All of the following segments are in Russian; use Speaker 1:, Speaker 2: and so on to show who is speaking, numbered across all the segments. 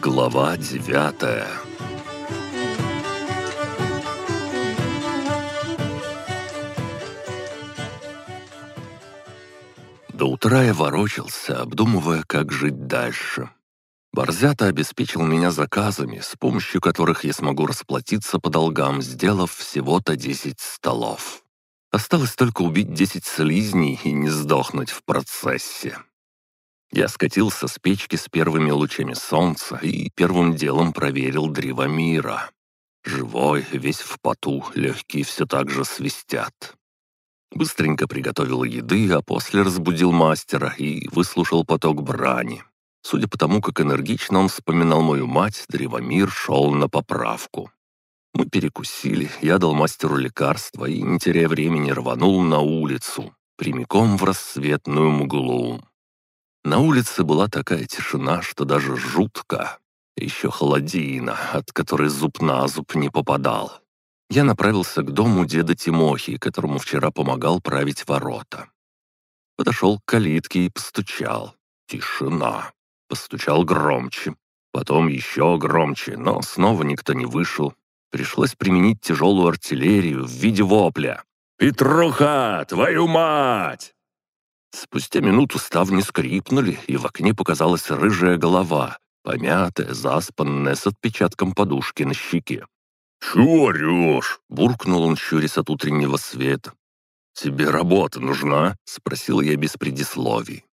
Speaker 1: Глава девятая До утра я ворочался, обдумывая, как жить дальше. Борзята обеспечил меня заказами, с помощью которых я смогу расплатиться по долгам, сделав всего-то 10 столов. Осталось только убить 10 слизней и не сдохнуть в процессе. Я скатился с печки с первыми лучами солнца и первым делом проверил древо мира. Живой, весь в поту, легкие все так же свистят. Быстренько приготовил еды, а после разбудил мастера и выслушал поток брани. Судя по тому, как энергично он вспоминал мою мать, Древомир шел на поправку. Мы перекусили, я дал мастеру лекарства и, не теряя времени, рванул на улицу, прямиком в рассветную мглу. На улице была такая тишина, что даже жутко. Еще холодина, от которой зуб на зуб не попадал. Я направился к дому деда Тимохи, которому вчера помогал править ворота. Подошел к калитке и постучал. Тишина. Постучал громче. Потом еще громче, но снова никто не вышел. Пришлось применить тяжелую артиллерию в виде вопля. «Петруха, твою мать!» Спустя минуту ставни скрипнули, и в окне показалась рыжая голова, помятая, заспанная, с отпечатком подушки на щеке. «Чего орешь?» — буркнул он, щурясь от утреннего света. «Тебе работа нужна?» — спросил я без предисловий.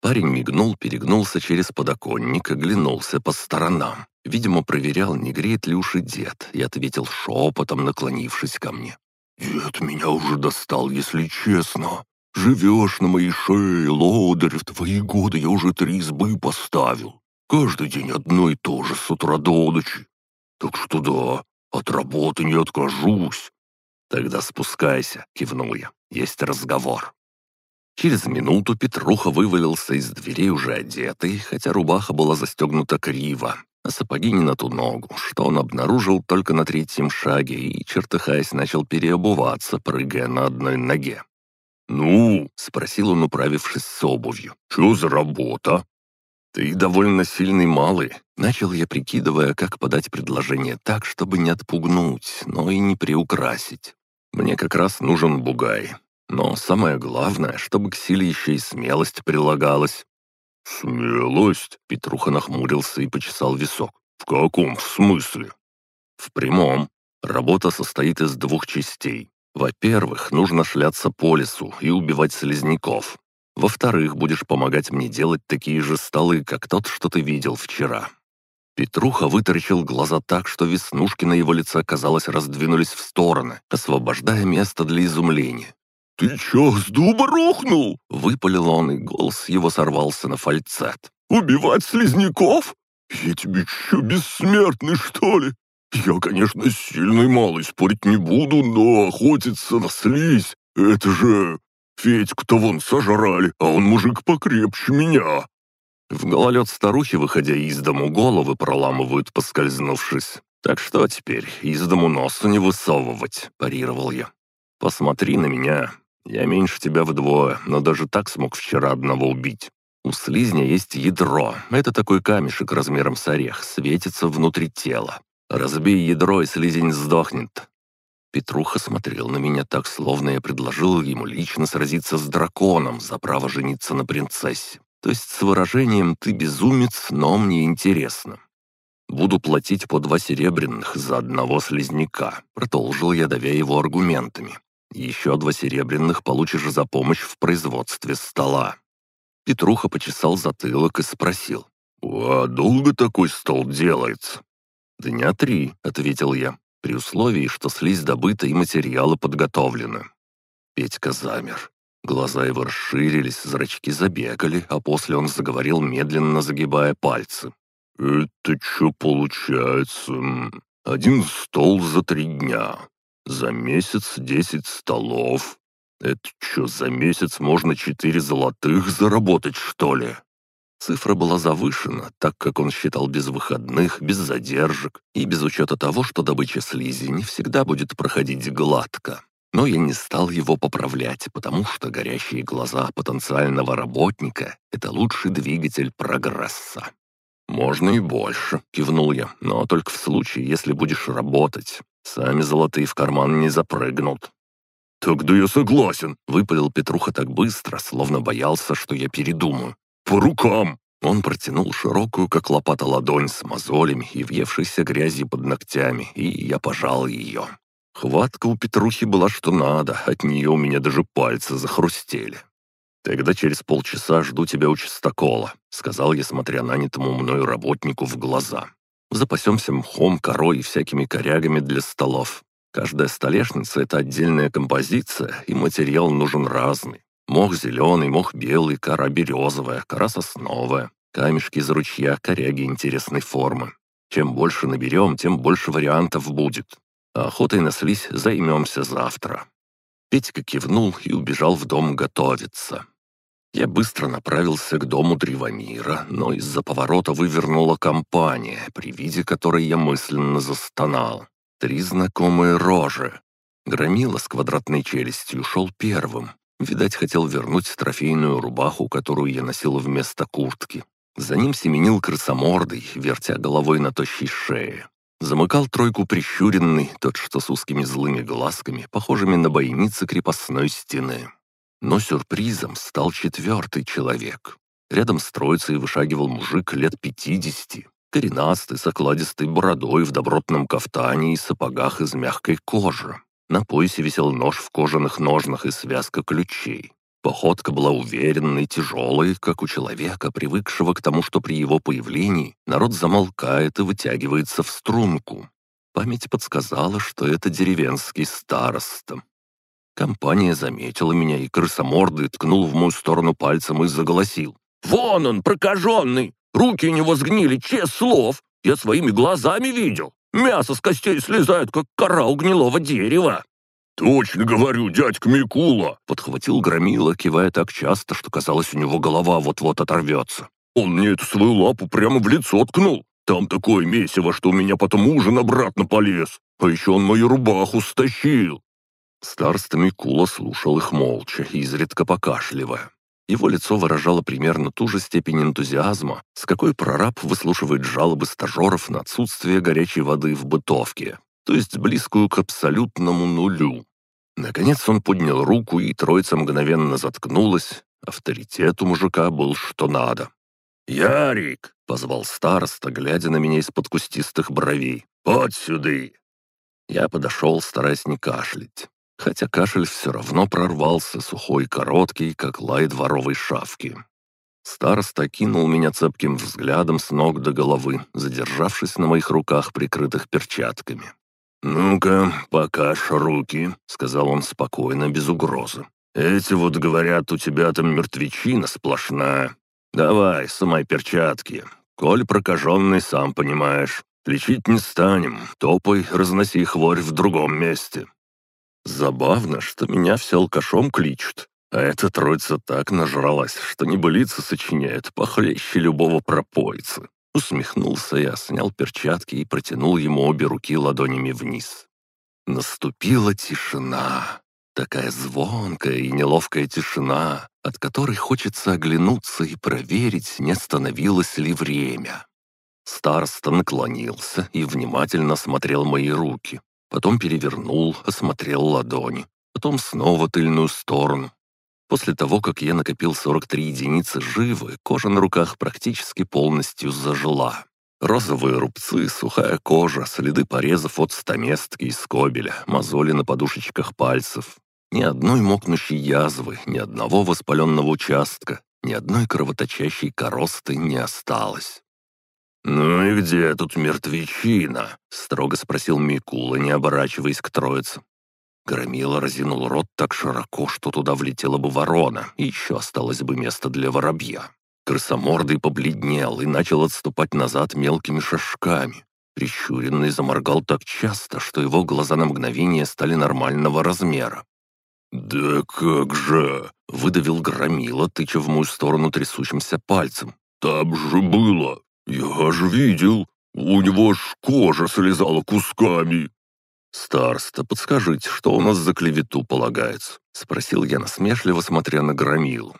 Speaker 1: Парень мигнул, перегнулся через подоконник, оглянулся по сторонам. Видимо, проверял, не греет ли уши дед, и ответил шепотом, наклонившись ко мне. «Дед меня уже достал, если честно. Живешь на моей шее, лодырь, в твои годы я уже три избы поставил. Каждый день одно и то же, с утра до ночи. Так что да, от работы не откажусь». «Тогда спускайся», — кивнул я. «Есть разговор». Через минуту Петруха вывалился из дверей уже одетый, хотя рубаха была застегнута криво, а сапоги не на ту ногу, что он обнаружил только на третьем шаге и, чертыхаясь, начал переобуваться, прыгая на одной ноге. «Ну?» — спросил он, управившись с обувью. «Чё за работа?» «Ты довольно сильный малый», — начал я, прикидывая, как подать предложение так, чтобы не отпугнуть, но и не приукрасить. «Мне как раз нужен бугай. Но самое главное, чтобы к силе еще и смелость прилагалась». «Смелость?» — Петруха нахмурился и почесал висок. «В каком смысле?» «В прямом. Работа состоит из двух частей. Во-первых, нужно шляться по лесу и убивать слизняков. Во-вторых, будешь помогать мне делать такие же столы, как тот, что ты видел вчера». Петруха вытаращил глаза так, что веснушки на его лице, казалось, раздвинулись в стороны, освобождая место для изумления. «Ты чё, с дуба рухнул?» — выпалил он, и голос его сорвался на фальцет. «Убивать слизняков? Я тебе чё, бессмертный, что ли? Я, конечно, сильный малый, спорить не буду, но охотиться на слизь — это же... Федьку-то вон сожрали, а он мужик покрепче меня». В гололед старухи, выходя из дому, головы проламывают, поскользнувшись. «Так что теперь, из дому носу не высовывать», — парировал я. «Посмотри на меня. Я меньше тебя вдвое, но даже так смог вчера одного убить. У слизня есть ядро. Это такой камешек размером с орех, светится внутри тела. Разбей ядро, и слизень сдохнет. Петруха смотрел на меня так, словно я предложил ему лично сразиться с драконом за право жениться на принцессе. То есть с выражением «ты безумец, но мне интересно». «Буду платить по два серебряных за одного слизняка», — продолжил я, давя его аргументами. Еще два серебряных получишь за помощь в производстве стола». Петруха почесал затылок и спросил. «А долго такой стол делается?» «Дня три», — ответил я, при условии, что слизь добыта и материалы подготовлены. Петька замер. Глаза его расширились, зрачки забегали, а после он заговорил, медленно загибая пальцы. «Это что получается? Один стол за три дня. За месяц десять столов. Это что, за месяц можно четыре золотых заработать, что ли? Цифра была завышена, так как он считал без выходных, без задержек и без учета того, что добыча слизи не всегда будет проходить гладко. Но я не стал его поправлять, потому что горящие глаза потенциального работника — это лучший двигатель прогресса. «Можно и больше», — кивнул я, «но только в случае, если будешь работать. Сами золотые в карман не запрыгнут». «Тогда я согласен», — выпалил Петруха так быстро, словно боялся, что я передумаю. «По рукам!» Он протянул широкую, как лопата, ладонь с мозолями и въевшейся грязью под ногтями, и я пожал ее. Хватка у Петрухи была что надо, от нее у меня даже пальцы захрустели. «Тогда через полчаса жду тебя у чистокола», — сказал я, смотря нанятому мною работнику в глаза. «Запасемся мхом, корой и всякими корягами для столов. Каждая столешница — это отдельная композиция, и материал нужен разный. Мох зеленый, мох белый, кора березовая, кора сосновая, камешки из ручья, коряги интересной формы. Чем больше наберем, тем больше вариантов будет. А охотой на слизь займемся завтра». Петька кивнул и убежал в дом готовиться. Я быстро направился к дому Древомира, но из-за поворота вывернула компания, при виде которой я мысленно застонал. Три знакомые рожи. Громила с квадратной челюстью шел первым. Видать, хотел вернуть трофейную рубаху, которую я носил вместо куртки. За ним семенил крысомордый, вертя головой на тощей шее. Замыкал тройку прищуренный, тот, что с узкими злыми глазками, похожими на бойницы крепостной стены. Но сюрпризом стал четвертый человек. Рядом с троицей вышагивал мужик лет пятидесяти, коренастый, с окладистой бородой в добротном кафтане и сапогах из мягкой кожи. На поясе висел нож в кожаных ножнах и связка ключей. Походка была уверенной, тяжелой, как у человека, привыкшего к тому, что при его появлении народ замолкает и вытягивается в струнку. Память подсказала, что это деревенский староста. Компания заметила меня, и крысомордый ткнул в мою сторону пальцем и заголосил. «Вон он, прокаженный! Руки у него сгнили, чест слов! Я своими глазами видел! Мясо с костей слезает, как кора у гнилого дерева!» «Точно говорю, дядька Микула!» — подхватил Громила, кивая так часто, что казалось, у него голова вот-вот оторвется. «Он мне эту свою лапу прямо в лицо ткнул. Там такое месиво, что у меня потом ужин обратно полез. А еще он мою рубаху стащил. Староста Микула слушал их молча, изредка покашливая. Его лицо выражало примерно ту же степень энтузиазма, с какой прораб выслушивает жалобы стажеров на отсутствие горячей воды в бытовке, то есть близкую к абсолютному нулю. Наконец он поднял руку, и троица мгновенно заткнулась. Авторитет у мужика был что надо. «Ярик!» — позвал староста, глядя на меня из-под кустистых бровей. «Под сюды!» Я подошел, стараясь не кашлять хотя кашель все равно прорвался, сухой короткий, как лай дворовой шавки. Староста кинул меня цепким взглядом с ног до головы, задержавшись на моих руках, прикрытых перчатками. «Ну-ка, покажь руки», — сказал он спокойно, без угрозы. «Эти вот, говорят, у тебя там мертвечина сплошная. Давай, сымай перчатки. Коль прокаженный, сам понимаешь. Лечить не станем, топай, разноси хворь в другом месте. Забавно, что меня все алкашом кличут, а эта троица так нажралась, что небылицы сочиняет похлеще любого пропойца. Усмехнулся я, снял перчатки и протянул ему обе руки ладонями вниз. Наступила тишина. Такая звонкая и неловкая тишина, от которой хочется оглянуться и проверить, не остановилось ли время. Староста наклонился и внимательно смотрел мои руки. Потом перевернул, осмотрел ладони. Потом снова тыльную сторону. После того, как я накопил 43 единицы живы, кожа на руках практически полностью зажила. Розовые рубцы, сухая кожа, следы порезов от стаместки и скобеля, мозоли на подушечках пальцев. Ни одной мокнущей язвы, ни одного воспаленного участка, ни одной кровоточащей коросты не осталось. «Ну и где тут мертвечина?» — строго спросил Микула, не оборачиваясь к троице. Громила разинул рот так широко, что туда влетела бы ворона, и еще осталось бы место для воробья. Крысомордый побледнел и начал отступать назад мелкими шажками. Прищуренный заморгал так часто, что его глаза на мгновение стали нормального размера. «Да как же!» — выдавил Громила, тыча в мою сторону трясущимся пальцем. «Там же было! «Я же видел, у него аж кожа слезала кусками». «Староста, подскажите, что у нас за клевету полагается?» — спросил я насмешливо, смотря на Громилу.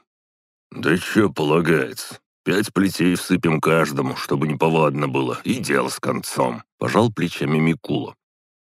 Speaker 1: «Да че полагается? Пять плетей всыпем каждому, чтобы неповадно было, и дело с концом», — пожал плечами Микула.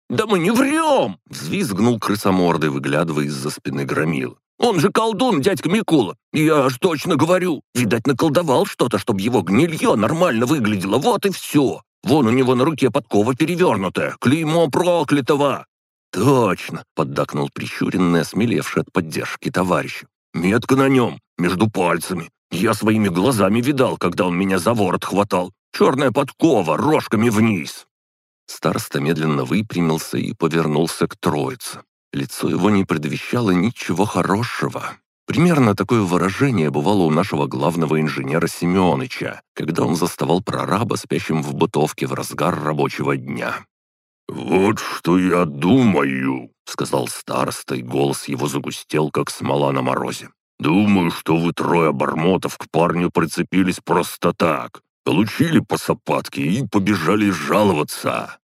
Speaker 2: «Да мы не врем!»
Speaker 1: — взвизгнул крысомордой, выглядывая из-за спины громил.
Speaker 2: «Он же колдун, дядька Микула! Я аж точно говорю! Видать, наколдовал что-то, чтобы его гнилье нормально выглядело, вот и все! Вон у него на руке подкова перевернутая, клеймо проклятого!»
Speaker 1: «Точно!» — поддакнул прищуренный, осмелевший от поддержки товарищ. «Метка на нем, между пальцами. Я своими глазами видал, когда он меня за ворот хватал. Черная подкова, рожками вниз!» Староста медленно выпрямился и повернулся к троице. Лицо его не предвещало ничего хорошего. Примерно такое выражение бывало у нашего главного инженера Семёныча, когда он заставал прораба спящим в бытовке в разгар рабочего дня. «Вот что я думаю», — сказал староста, и голос его загустел, как смола на морозе. «Думаю, что вы трое обормотов к парню прицепились просто так. Получили по сапатке и побежали жаловаться».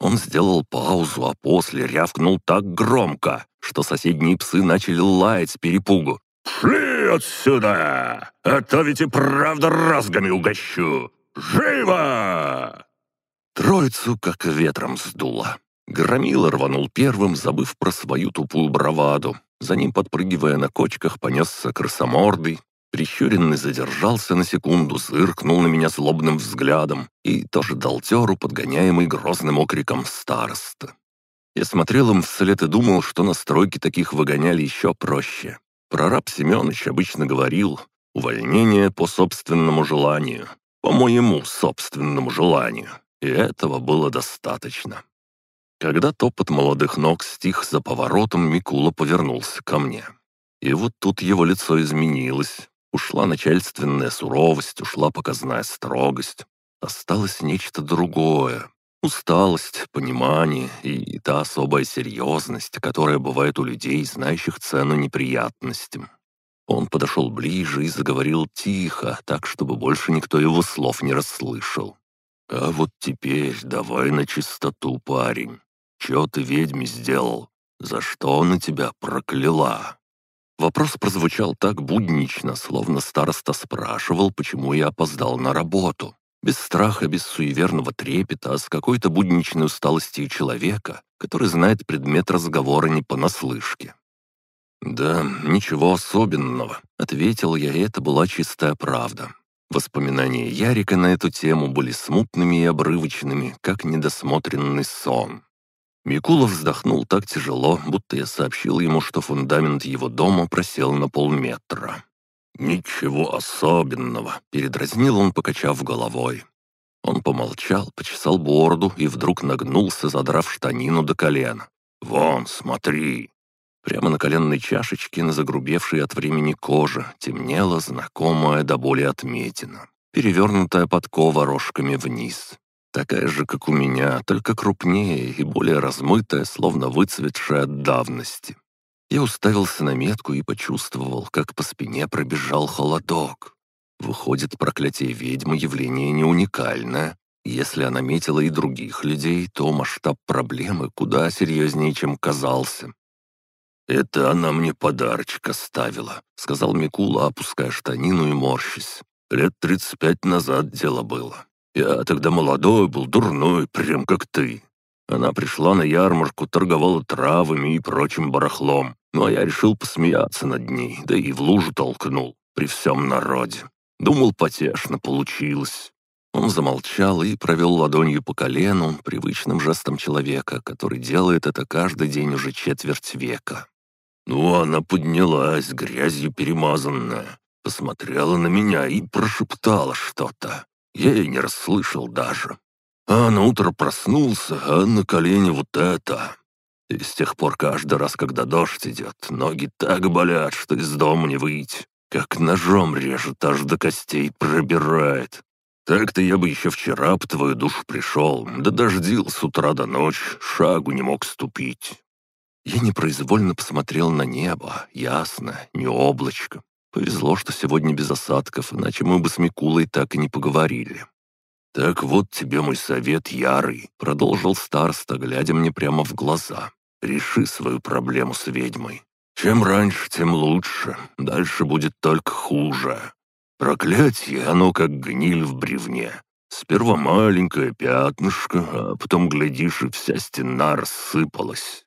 Speaker 1: Он сделал паузу, а после рявкнул так громко, что соседние псы начали лаять с перепугу. «Шли отсюда! А то ведь и правда разгами угощу! Живо!» Троицу как ветром сдуло. Громила рванул первым, забыв про свою тупую браваду. За ним, подпрыгивая на кочках, понесся крысомордый. Прищуренный задержался на секунду, зыркнул на меня злобным взглядом и тоже дал теру, подгоняемый грозным окриком староста. Я смотрел им вслед и думал, что на стройке таких выгоняли еще проще. Прораб Семенович обычно говорил «увольнение по собственному желанию», по моему собственному желанию. И этого было достаточно. Когда топот молодых ног стих за поворотом, Микула повернулся ко мне. И вот тут его лицо изменилось. Ушла начальственная суровость, ушла показная строгость. Осталось нечто другое. Усталость, понимание и та особая серьезность, которая бывает у людей, знающих цену неприятностям. Он подошел ближе и заговорил тихо, так, чтобы больше никто его слов не расслышал. «А вот теперь давай на чистоту, парень. Чё ты ведьме сделал? За что она тебя прокляла?» Вопрос прозвучал так буднично, словно староста спрашивал, почему я опоздал на работу. Без страха, без суеверного трепета, а с какой-то будничной усталостью человека, который знает предмет разговора не понаслышке. «Да, ничего особенного», — ответил я, и это была чистая правда. Воспоминания Ярика на эту тему были смутными и обрывочными, как недосмотренный сон. Микула вздохнул так тяжело, будто я сообщил ему, что фундамент его дома просел на полметра. «Ничего особенного», — передразнил он, покачав головой. Он помолчал, почесал бороду и вдруг нагнулся, задрав штанину до колена. «Вон, смотри!» Прямо на коленной чашечке, на загрубевшей от времени коже, темнела знакомая до боли отметина, перевернутая подкова рожками вниз. Такая же, как у меня, только крупнее и более размытая, словно выцветшая от давности. Я уставился на метку и почувствовал, как по спине пробежал холодок. Выходит, проклятие ведьмы явление не уникальное. Если она метила и других людей, то масштаб проблемы куда серьезнее, чем казался. «Это она мне подарочек оставила», — сказал Микула, опуская штанину и морщись. «Лет тридцать пять назад дело было. Я тогда молодой был, дурной, прям как ты. Она пришла на ярмарку, торговала травами и прочим барахлом. Ну а я решил посмеяться над ней, да и в лужу толкнул, при всем народе. Думал, потешно получилось». Он замолчал и провел ладонью по колену, привычным жестом человека, который делает это каждый день уже четверть века. Ну, она поднялась, грязью перемазанная, посмотрела на меня и прошептала что-то. Я и не расслышал даже. А на утро проснулся, а на колени вот это. И с тех пор каждый раз, когда дождь идет, ноги так болят, что из дома не выйти. Как ножом режет, аж до костей пробирает. Так-то я бы еще вчера по твою душу пришел, да дождил с утра до ночи, шагу не мог ступить. Я непроизвольно посмотрел на небо, ясно, не облачко. Повезло, что сегодня без осадков, иначе мы бы с Микулой так и не поговорили. «Так вот тебе мой совет, Ярый», — продолжил староста, глядя мне прямо в глаза. «Реши свою проблему с ведьмой. Чем раньше, тем лучше. Дальше будет только хуже. Проклятие, оно как гниль в бревне. Сперва маленькое пятнышко, а потом, глядишь, и вся стена рассыпалась.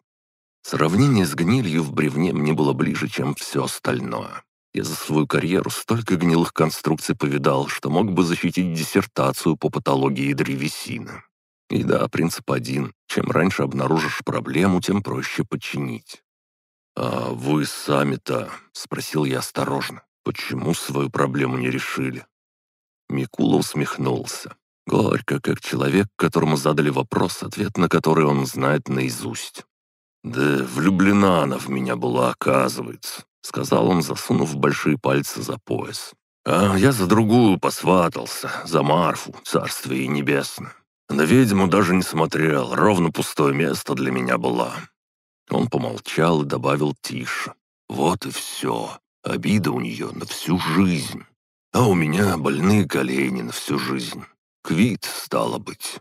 Speaker 1: Сравнение с гнилью в бревне мне было ближе, чем все остальное. Я за свою карьеру столько гнилых конструкций повидал, что мог бы защитить диссертацию по патологии древесины. И да, принцип один. Чем раньше обнаружишь проблему, тем проще починить. «А вы сами-то?» — спросил я осторожно. «Почему свою проблему не решили?» Микула усмехнулся. Горько, как человек, которому задали вопрос, ответ на который он знает наизусть. «Да влюблена она в меня была, оказывается», — сказал он, засунув большие пальцы за пояс. «А я за другую посватался, за Марфу, царствие небесное. На ведьму даже не смотрел, ровно пустое место для меня было». Он помолчал и добавил тише. «Вот и все. Обида у нее на всю жизнь. А у меня больные колени на всю жизнь. Квит, стало быть».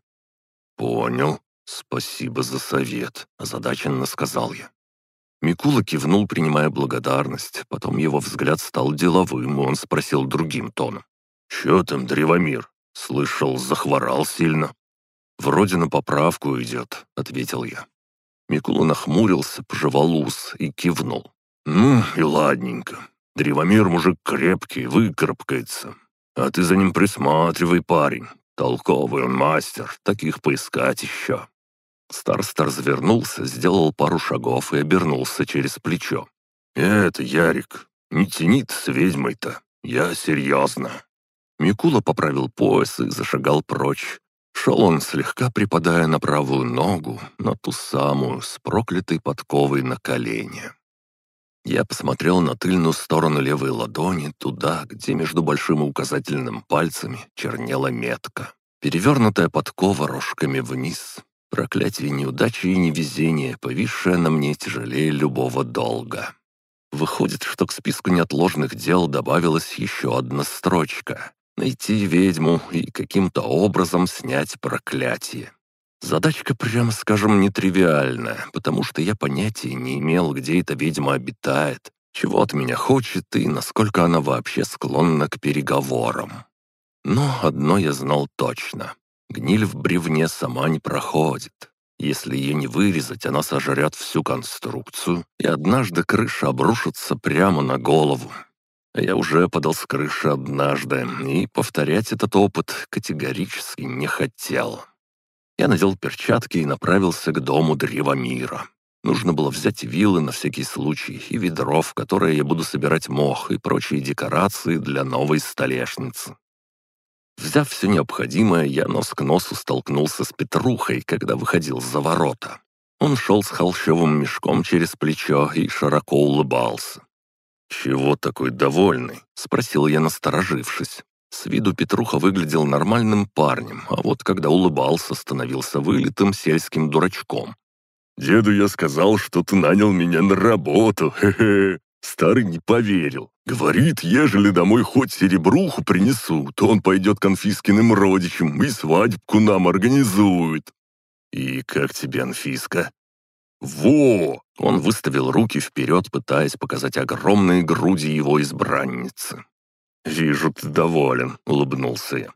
Speaker 1: «Понял. «Спасибо за совет», — озадаченно сказал я. Микула кивнул, принимая благодарность. Потом его взгляд стал деловым, и он спросил другим тоном. «Чё там, Древомир? Слышал, захворал сильно?» «Вроде на поправку идет», — ответил я. Микула нахмурился, пожевал ус и кивнул. «Ну и ладненько. Древомир мужик крепкий, выкарабкается. А ты за ним присматривай, парень. Толковый он мастер, таких поискать еще». Староста развернулся, сделал пару шагов и обернулся через плечо. «Это, Ярик, не тянит с ведьмой-то. Я серьезно». Микула поправил пояс и зашагал прочь. Шел он, слегка припадая на правую ногу, на ту самую, с проклятой подковой на колене. Я посмотрел на тыльную сторону левой ладони, туда, где между большим и указательным пальцами чернела метка. Перевернутая подкова рожками вниз, Проклятие неудачи и невезения, повисшее на мне тяжелее любого долга. Выходит, что к списку неотложных дел добавилась еще одна строчка — найти ведьму и каким-то образом снять проклятие. Задачка, прямо скажем, нетривиальная, потому что я понятия не имел, где эта ведьма обитает, чего от меня хочет и насколько она вообще склонна к переговорам. Но одно я знал точно. Гниль в бревне сама не проходит. Если ее не вырезать, она сожрет всю конструкцию, и однажды крыша обрушится прямо на голову. Я уже подал с крыши однажды, и повторять этот опыт категорически не хотел. Я надел перчатки и направился к дому Древомира. Нужно было взять вилы на всякий случай и ведро, в которое я буду собирать мох и прочие декорации для новой столешницы. Взяв все необходимое, я нос к носу столкнулся с Петрухой, когда выходил за ворота. Он шел с холщовым мешком через плечо и широко улыбался. «Чего такой довольный?» — спросил я, насторожившись. С виду Петруха выглядел нормальным парнем, а вот когда улыбался, становился вылитым сельским дурачком. «Деду я сказал, что ты нанял меня на работу, хе-хе. Старый не поверил. Говорит, ежели домой хоть серебруху принесу, то он пойдет конфискиным родичам и свадьбку нам организует. И как тебе, Анфиска? Во! Он выставил руки вперед, пытаясь показать огромные груди его избранницы. «Вижу, ты доволен», — улыбнулся я.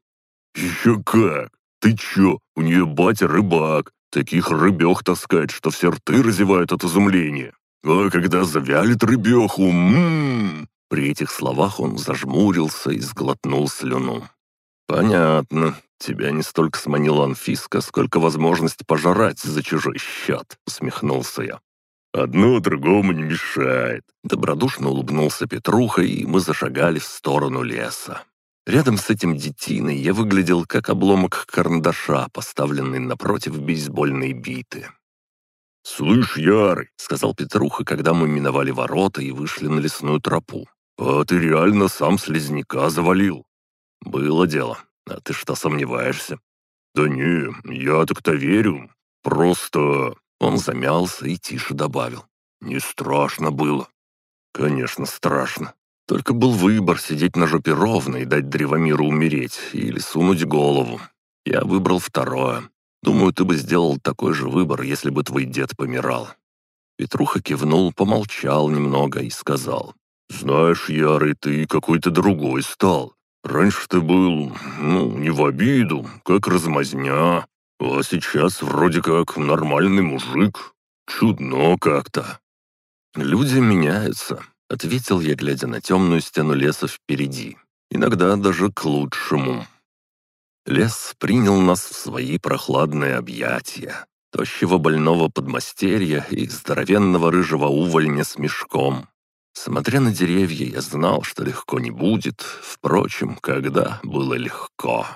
Speaker 1: «Еще как! Ты че, у нее батя рыбак, таких рыбех таскать, что все рты разевают от изумления. А когда завялит рыбеху, ммм...» При этих словах он зажмурился и сглотнул слюну. «Понятно. Тебя не столько сманила Анфиска, сколько возможность пожрать за чужой счет», — усмехнулся я. «Одно другому не мешает», — добродушно улыбнулся Петруха, и мы зашагали в сторону леса. Рядом с этим детиной я выглядел как обломок карандаша, поставленный напротив бейсбольной биты. «Слышь, Ярый», — сказал Петруха, когда мы миновали ворота и вышли на лесную тропу. «А ты реально сам слизняка завалил?» «Было дело. А ты что, сомневаешься?» «Да не, я так-то верю. Просто...» Он замялся и тише добавил. «Не страшно было». «Конечно, страшно. Только был выбор сидеть на жопе ровно и дать древомиру умереть или сунуть голову. Я выбрал второе. Думаю, ты бы сделал такой же выбор, если бы твой дед помирал». Петруха кивнул, помолчал немного и сказал. «Знаешь, Ярый, ты какой-то другой стал. Раньше ты был, ну, не в обиду, как размазня, а сейчас вроде как нормальный мужик. Чудно как-то». «Люди меняются», — ответил я, глядя на темную стену леса впереди. «Иногда даже к лучшему». Лес принял нас в свои прохладные объятия. Тощего больного подмастерья и здоровенного рыжего увольня с мешком. Смотря на деревья, я знал, что легко не будет. Впрочем, когда было легко.